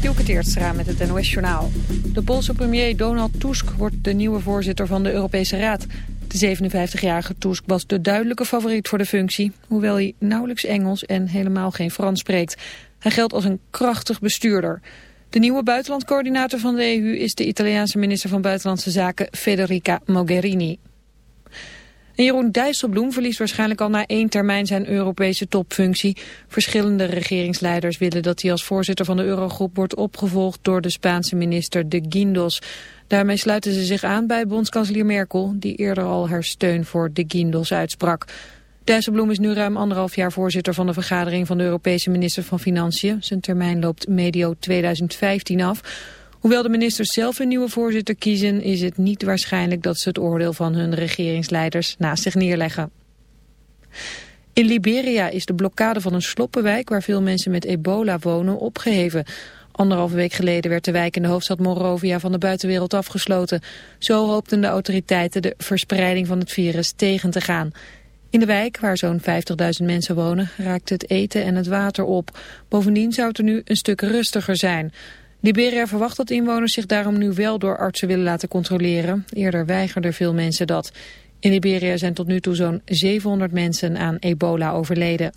Dielke Teertstra met het NOS-journaal. De Poolse premier Donald Tusk wordt de nieuwe voorzitter van de Europese Raad. De 57-jarige Tusk was de duidelijke favoriet voor de functie... hoewel hij nauwelijks Engels en helemaal geen Frans spreekt. Hij geldt als een krachtig bestuurder. De nieuwe buitenlandcoördinator van de EU is de Italiaanse minister van Buitenlandse Zaken Federica Mogherini. En Jeroen Dijsselbloem verliest waarschijnlijk al na één termijn zijn Europese topfunctie. Verschillende regeringsleiders willen dat hij als voorzitter van de Eurogroep wordt opgevolgd door de Spaanse minister De Guindos. Daarmee sluiten ze zich aan bij bondskanselier Merkel, die eerder al haar steun voor De Guindos uitsprak. Dijsselbloem is nu ruim anderhalf jaar voorzitter van de vergadering van de Europese minister van Financiën. Zijn termijn loopt medio 2015 af. Hoewel de ministers zelf een nieuwe voorzitter kiezen... is het niet waarschijnlijk dat ze het oordeel van hun regeringsleiders naast zich neerleggen. In Liberia is de blokkade van een sloppenwijk waar veel mensen met ebola wonen opgeheven. Anderhalve week geleden werd de wijk in de hoofdstad Monrovia van de buitenwereld afgesloten. Zo hoopten de autoriteiten de verspreiding van het virus tegen te gaan. In de wijk, waar zo'n 50.000 mensen wonen, raakt het eten en het water op. Bovendien zou het er nu een stuk rustiger zijn. Liberia verwacht dat inwoners zich daarom nu wel door artsen willen laten controleren. Eerder weigerden veel mensen dat. In Liberia zijn tot nu toe zo'n 700 mensen aan ebola overleden.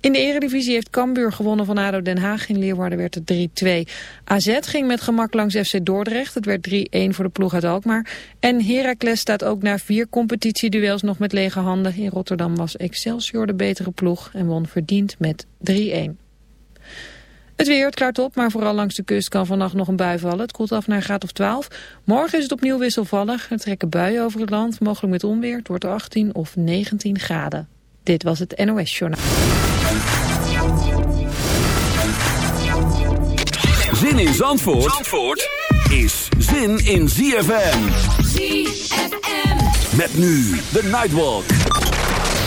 In de eredivisie heeft Cambuur gewonnen van ADO Den Haag. In Leeuwarden werd het 3-2. AZ ging met gemak langs FC Dordrecht. Het werd 3-1 voor de ploeg uit Alkmaar. En Heracles staat ook na vier competitieduels nog met lege handen. In Rotterdam was Excelsior de betere ploeg en won verdiend met 3-1. Het weer, het klaart op, maar vooral langs de kust kan vannacht nog een bui vallen. Het koelt af naar een graad of 12. Morgen is het opnieuw wisselvallig. Er trekken buien over het land, mogelijk met onweer. Het wordt 18 of 19 graden. Dit was het NOS Journaal. Zin in Zandvoort, Zandvoort is zin in ZFM. ZFM. Met nu de Nightwalk.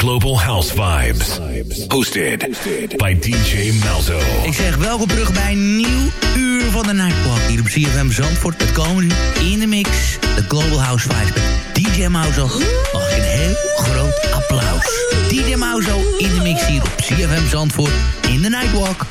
Global House Vibes. Hosted by DJ Malzo. Ik zeg welkom terug bij een nieuw uur van de Nightwalk. Hier op CFM Zandvoort. Het komende uur in de mix. De Global House Vibes met DJ Malzo. Mag ik een heel groot applaus. DJ Malzo in de mix hier op CFM Zandvoort in de Nightwalk.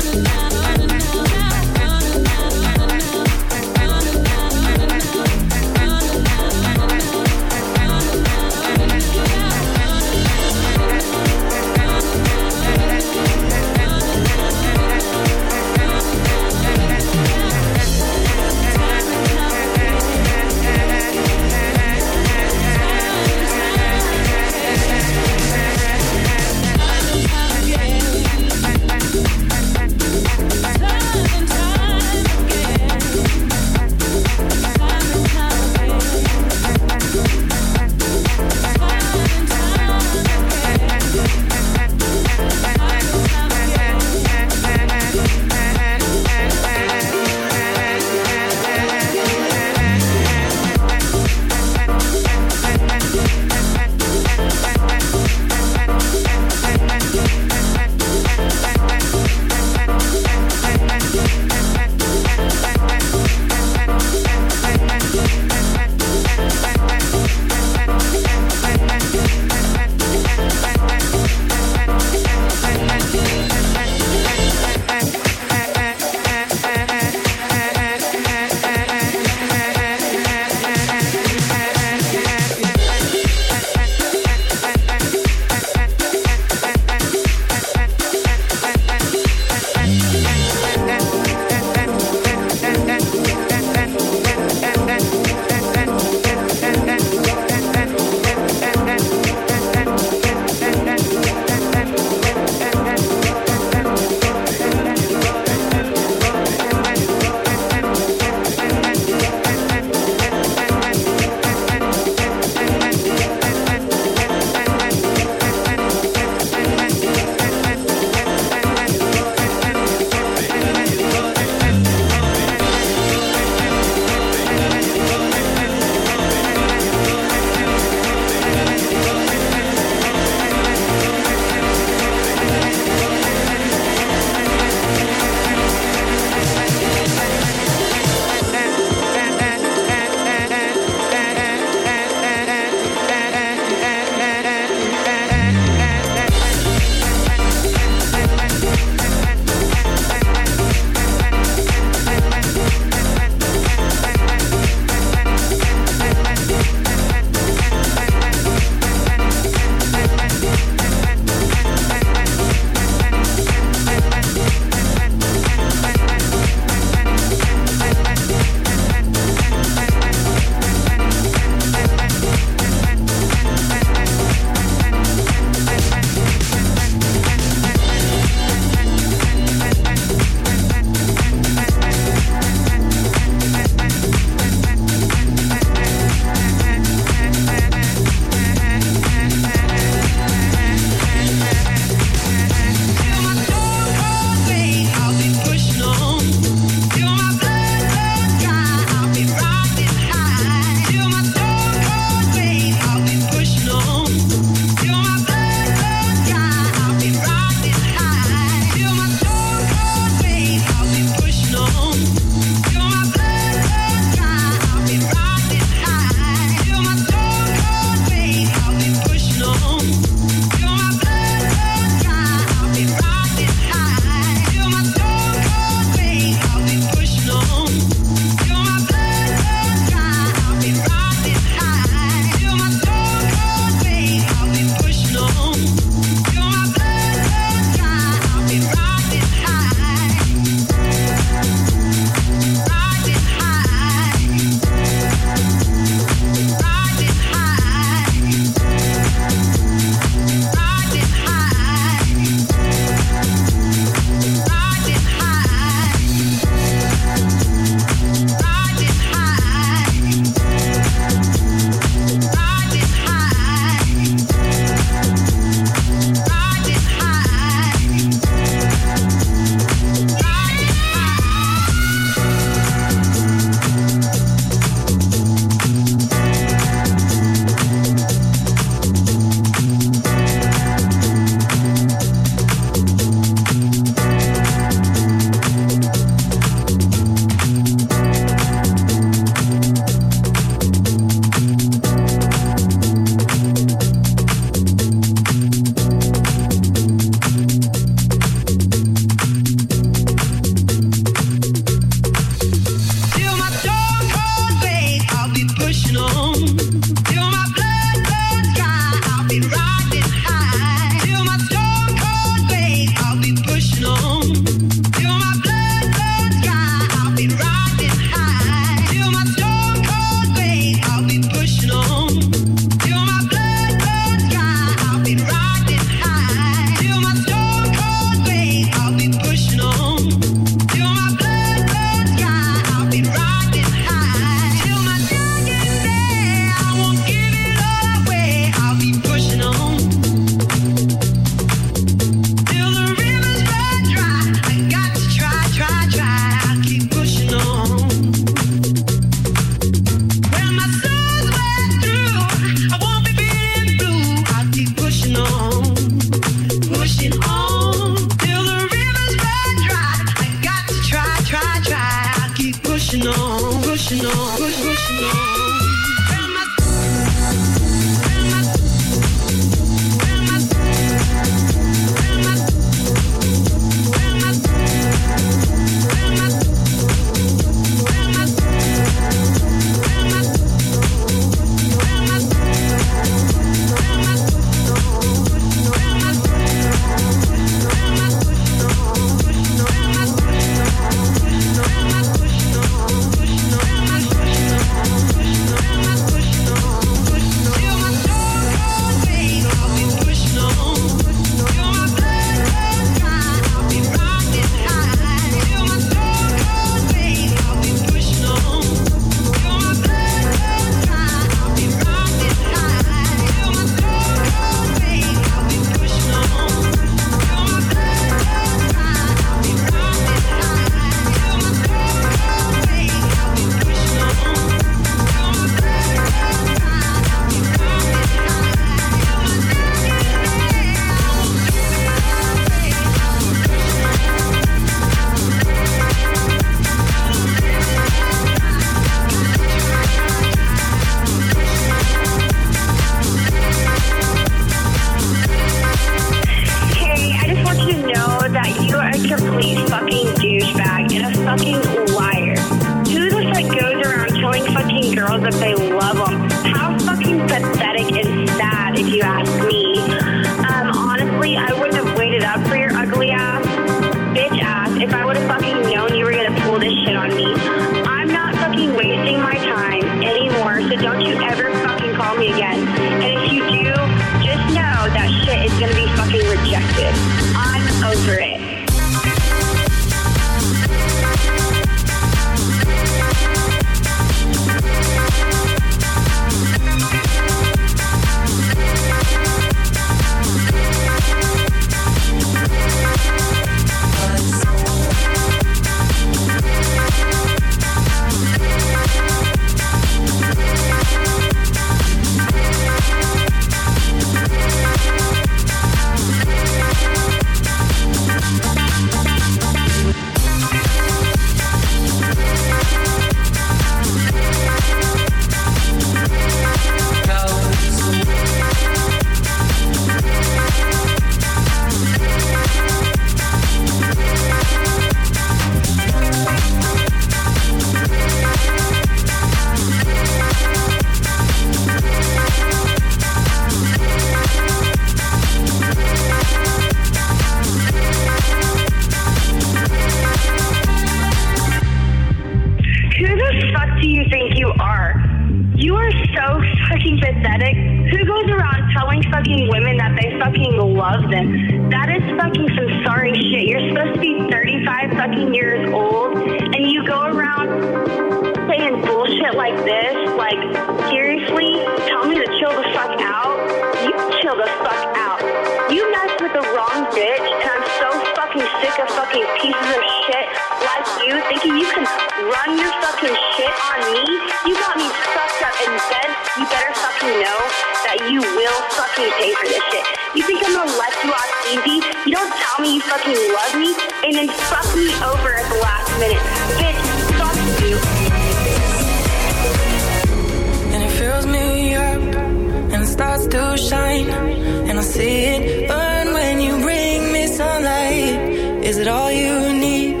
Is it all you need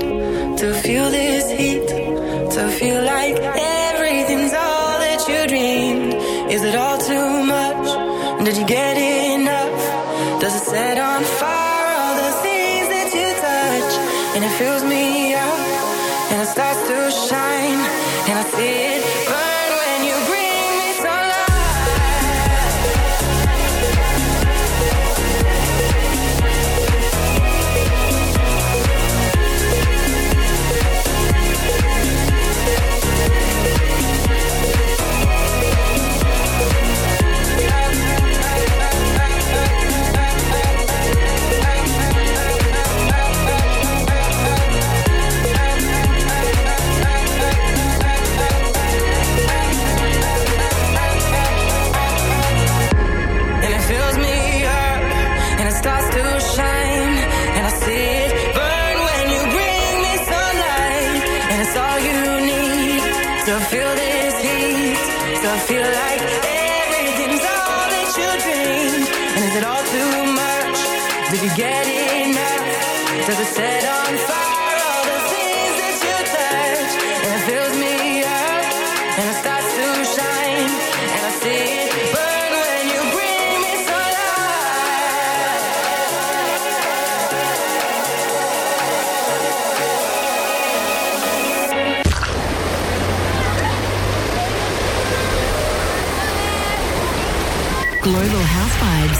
to feel this heat? To feel like everything's all that you dreamed? Is it all too much? Did you get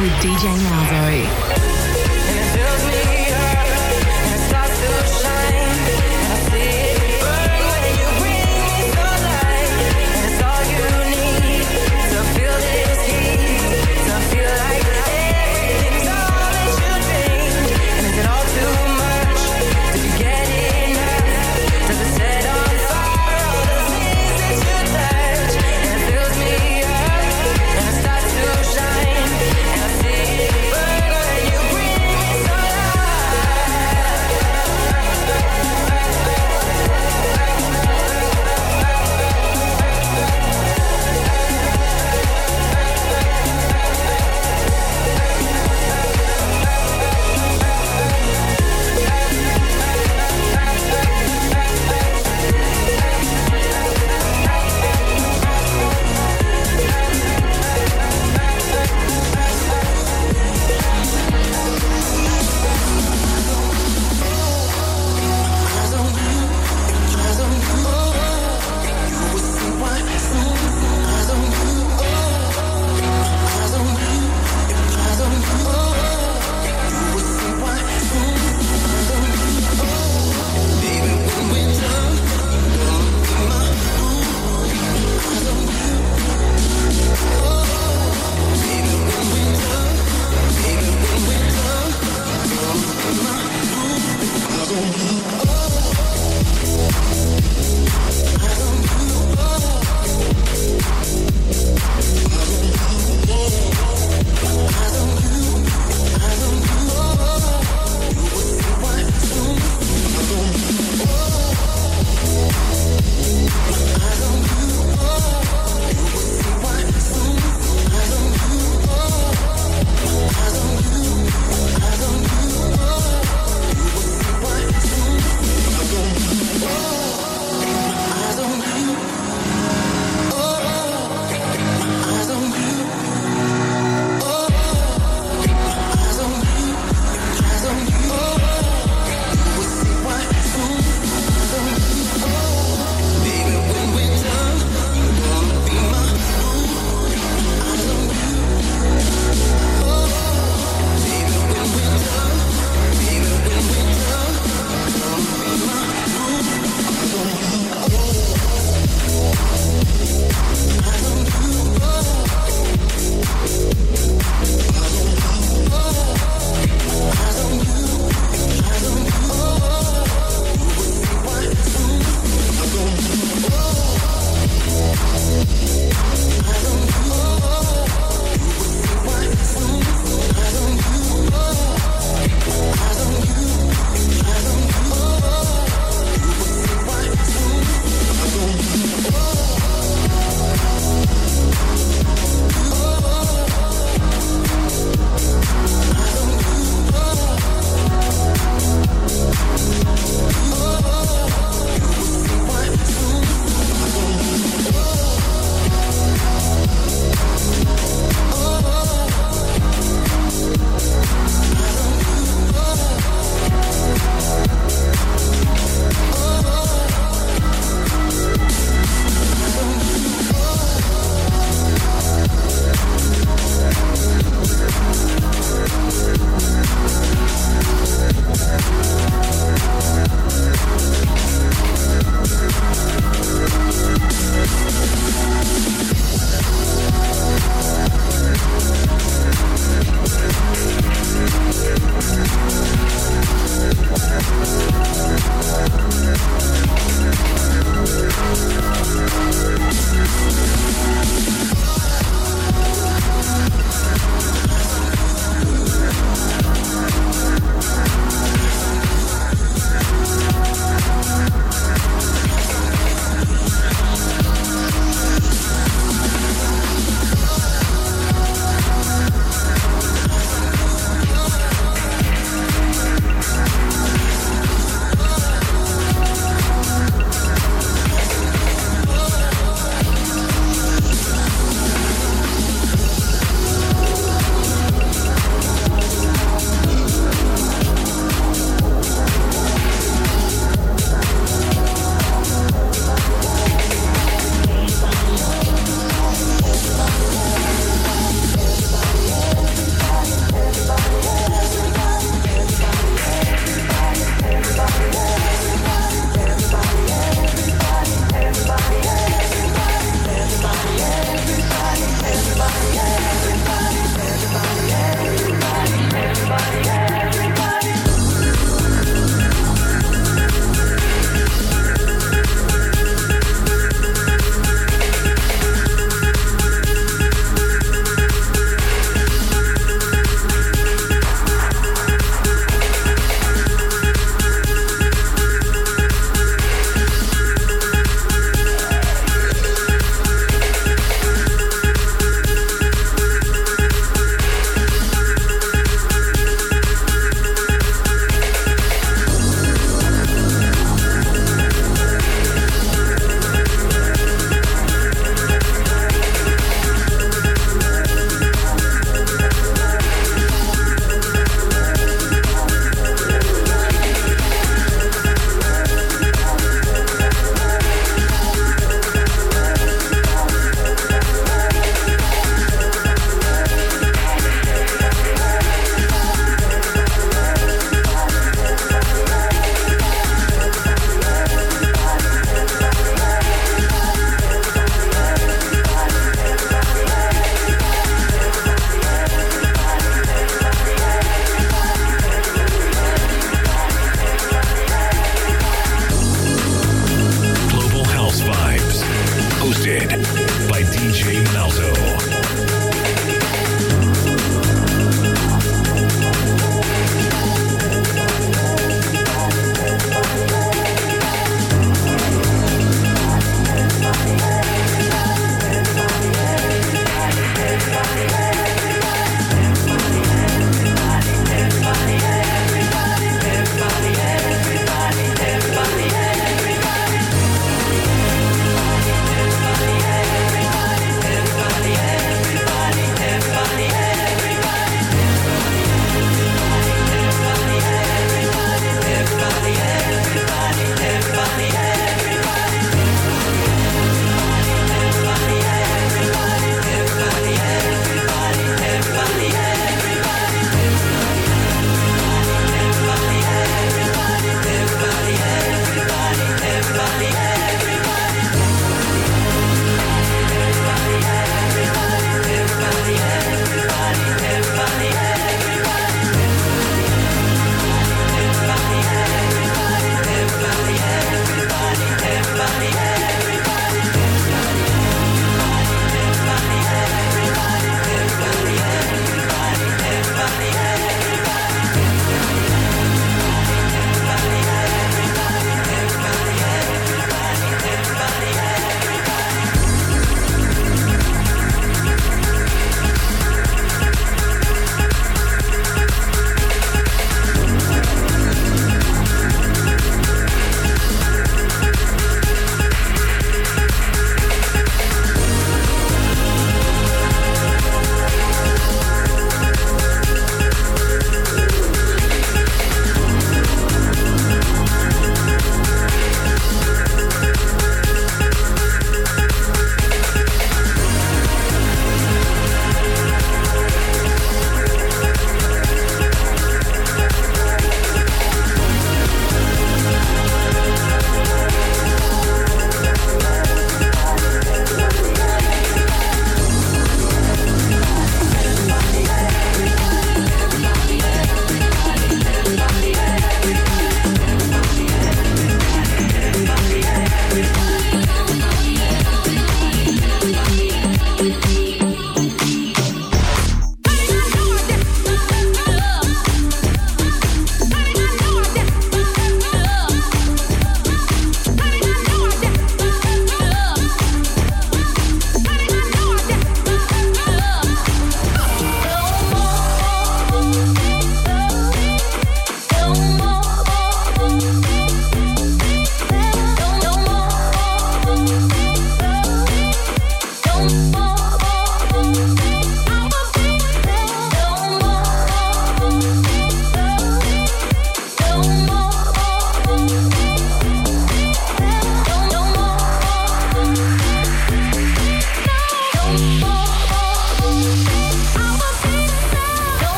with DJ Malzo.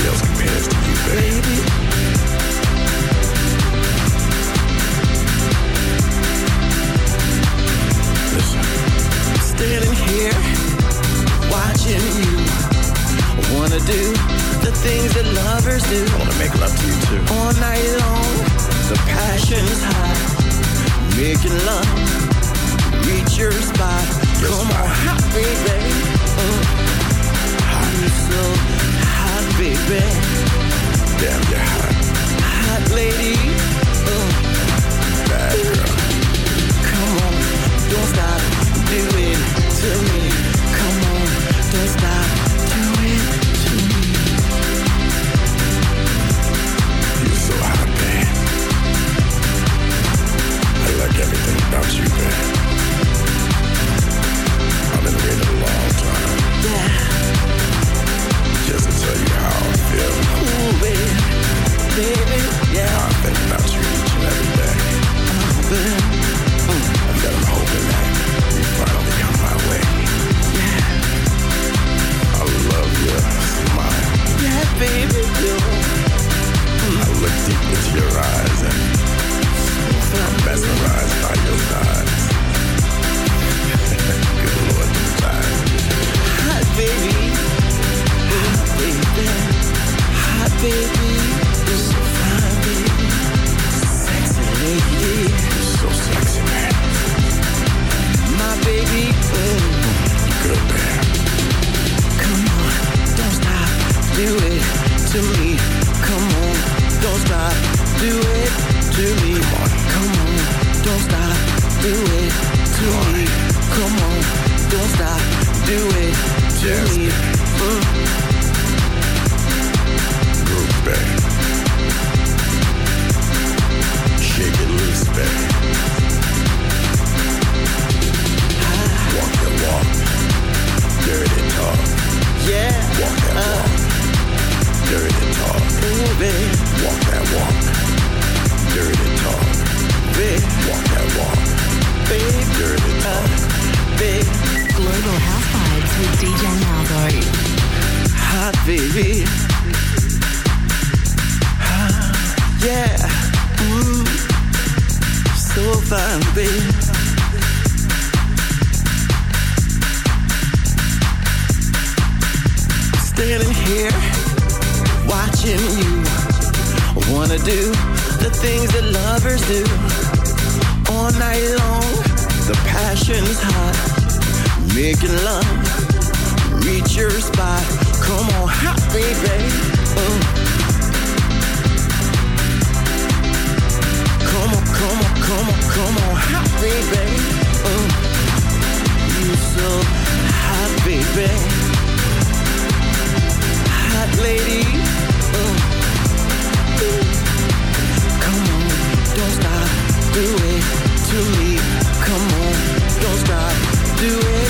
Nobody else compares to you, baby. Listen. Standing here, watching you. Wanna do the things that lovers do. Wanna make love to you too. All night long, the passion's high. Making love, reach your spot. Come on, hot baby. Mm. You're so hot, baby. Damn, you're hot. Hot lady. Bad girl. Come on, don't stop. Do it to me. Come on, don't stop. Do it to me. You're so hot, babe. I like everything about you, babe. I've been waiting a long time. Yeah. Just to tell you how I feel. Ooh, baby. Baby, yeah. I think about you each and every day. Oh. And that I'm hoping that you finally come my way. Yeah. I love your smile. Yeah, baby, you. I look deep into your eyes and I'm mesmerized by your eyes. Good Lord. Hot baby. Do it to me. Come on, don't stop. Do it to me. Come on, don't stop. Do it to me. Come on, don't stop. Do it. Mm. Groove, babe. Shake it loose, babe. Walk the walk. Dirty talk. Yeah. Walk that walk. Dirty talk. Ooh, babe. Walk that walk. Dirty talk. Babe. Walk that walk. Babe. Dirty talk. Global House Vibes with DJ Malzo. Hot baby. Ah, Yeah. So fine, babe. Standing here, watching you. Wanna do the things that lovers do. All night long, the passion's hot. Making love, reach your spot. Come on, hot baby. Mm. Come on, come on, come on, come on, hot baby. Mm. You so hot, baby. Hot lady. Mm. Come on, don't stop. Do it to me. Come on, don't stop. Do it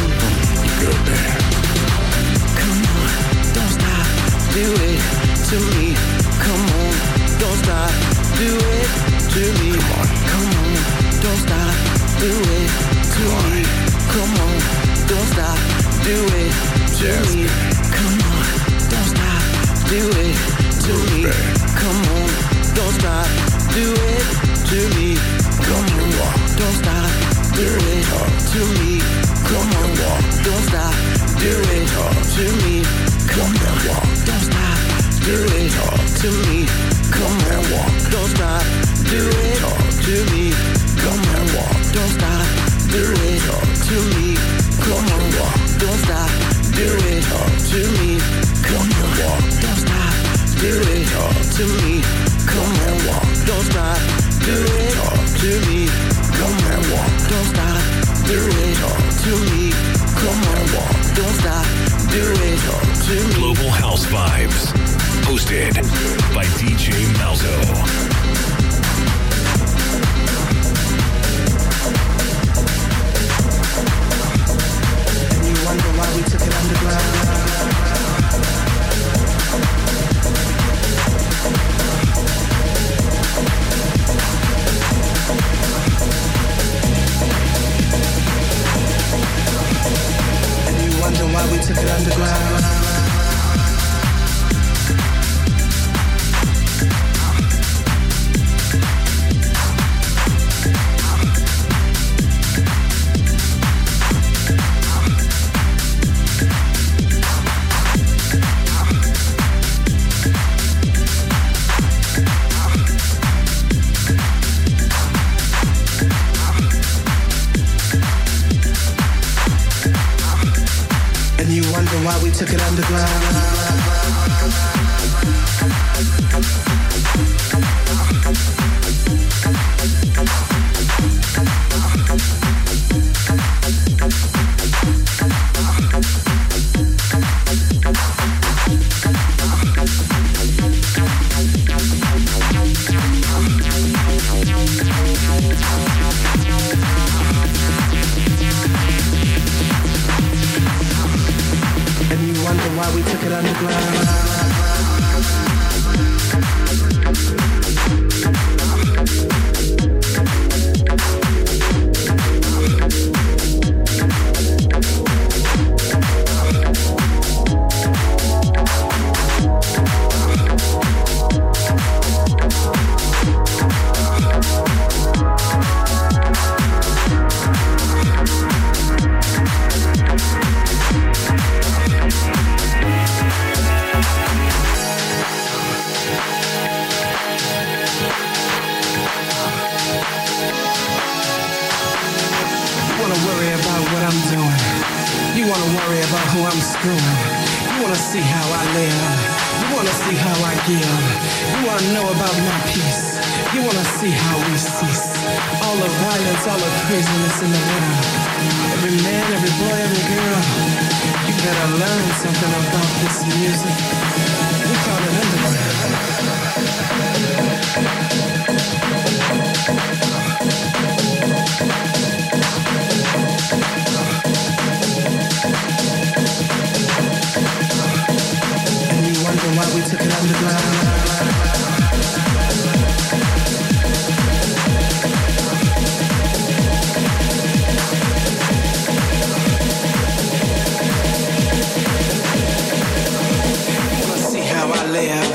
to me. Come on, don't stop, do it. To me Come on, don't stop, do it. To me. Come on, don't stop, do it. To me. Come on, don't stop, do it. To me. Come on, don't stop, do it. to me. To me. Come on, don't stop, do it to me. Come on, don't stop, do it to me. Come on, don't stop, do it to me. Global House Vibes. Hosted by DJ Malzo. Who I'm screwing. You wanna see how I live. You wanna see how I give. You wanna know about my peace. You wanna see how we cease. All the violence, all the craziness in the world. Every man, every boy, every girl. You better learn something about this music. We call it underground. layer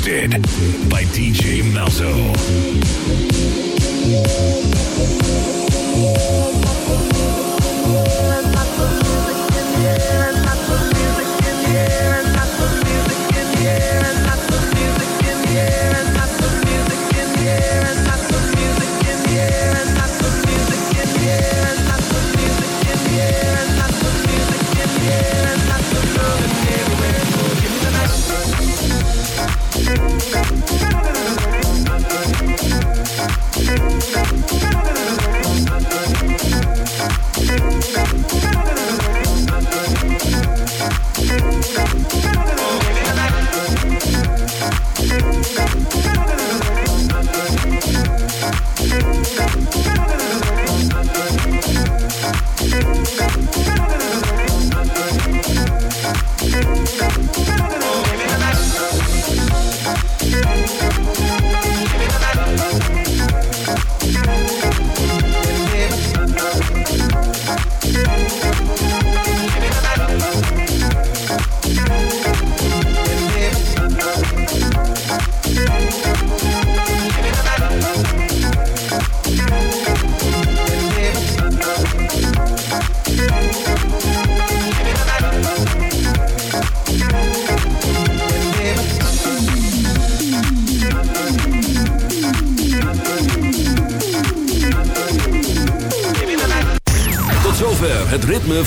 Hosted by DJ Malzo.